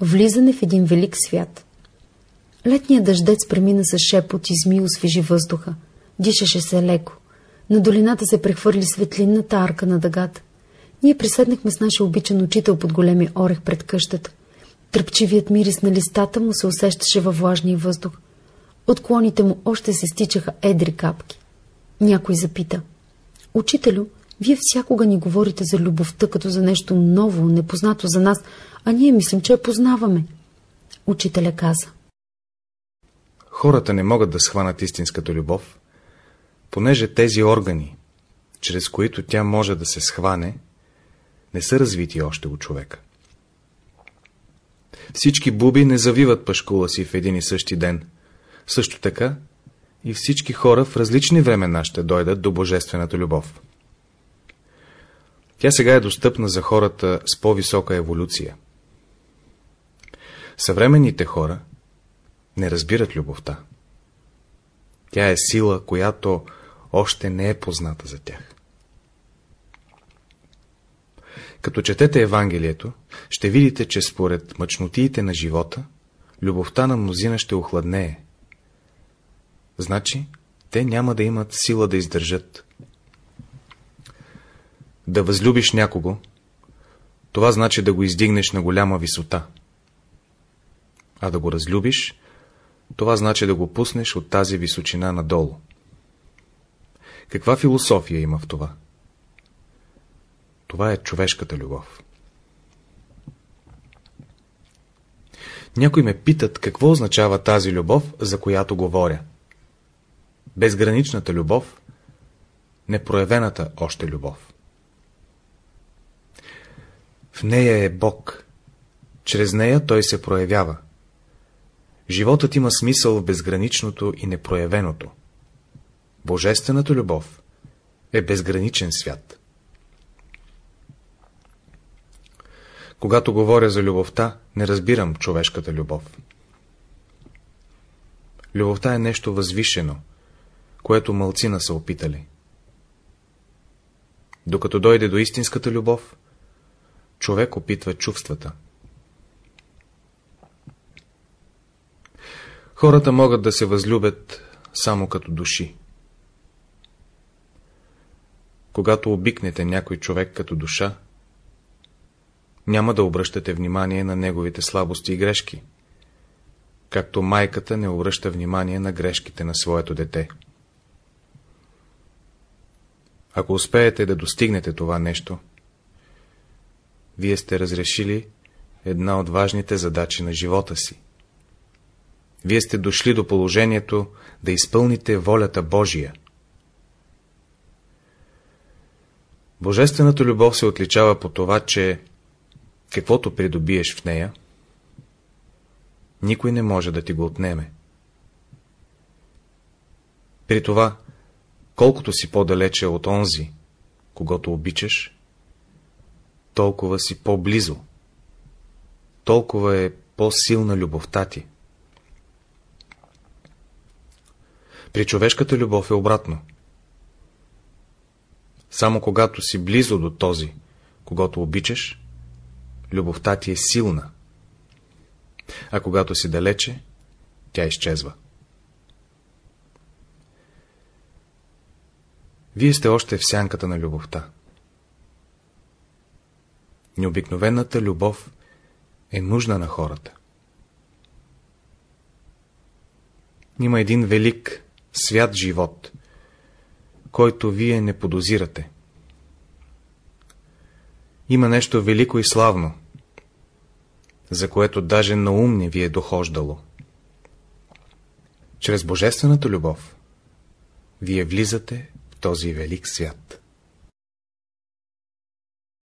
Влизане в един велик свят. Летният дъждец премина с шепот и зми освежи въздуха. Дишаше се леко. На долината се прехвърли светлинната арка на дъгата. Ние приседнахме с нашия обичан учител под големи орех пред къщата. Тръпчивият мирис на листата му се усещаше във влажния въздух. От клоните му още се стичаха едри капки. Някой запита. Учителю, вие всякога ни говорите за любовта като за нещо ново, непознато за нас, а ние мислим, че я познаваме. Учителя каза. Хората не могат да схванат истинската любов, понеже тези органи, чрез които тя може да се схване, не са развити още у човека. Всички буби не завиват пашкула си в един и същи ден. Също така и всички хора в различни времена ще дойдат до божествената любов. Тя сега е достъпна за хората с по-висока еволюция. Съвременните хора не разбират любовта. Тя е сила, която още не е позната за тях. Като четете Евангелието, ще видите, че според мъчнотиите на живота, любовта на мнозина ще охладнее. Значи, те няма да имат сила да издържат. Да възлюбиш някого, това значи да го издигнеш на голяма висота. А да го разлюбиш, това значи да го пуснеш от тази височина надолу. Каква философия има в това? Това е човешката любов. Някои ме питат какво означава тази любов, за която говоря. Безграничната любов, непроявената още любов. В нея е Бог. Чрез нея той се проявява. Животът има смисъл в безграничното и непроявеното. Божествената любов е безграничен свят. Когато говоря за любовта, не разбирам човешката любов. Любовта е нещо възвишено, което мълцина са опитали. Докато дойде до истинската любов, човек опитва чувствата. Хората могат да се възлюбят само като души. Когато обикнете някой човек като душа, няма да обръщате внимание на неговите слабости и грешки, както майката не обръща внимание на грешките на своето дете. Ако успеете да достигнете това нещо, вие сте разрешили една от важните задачи на живота си. Вие сте дошли до положението да изпълните волята Божия. Божествената любов се отличава по това, че каквото придобиеш в нея, никой не може да ти го отнеме. При това, колкото си по-далече от онзи, когато обичаш, толкова си по-близо, толкова е по-силна любовта ти. При човешката любов е обратно. Само когато си близо до този, когато обичаш, любовта ти е силна, а когато си далече, тя изчезва. Вие сте още в сянката на любовта. Необикновената любов е нужна на хората. Има един велик, свят живот, който вие не подозирате. Има нещо велико и славно, за което даже на ум не ви е дохождало. Чрез божествената любов, вие влизате в този велик свят.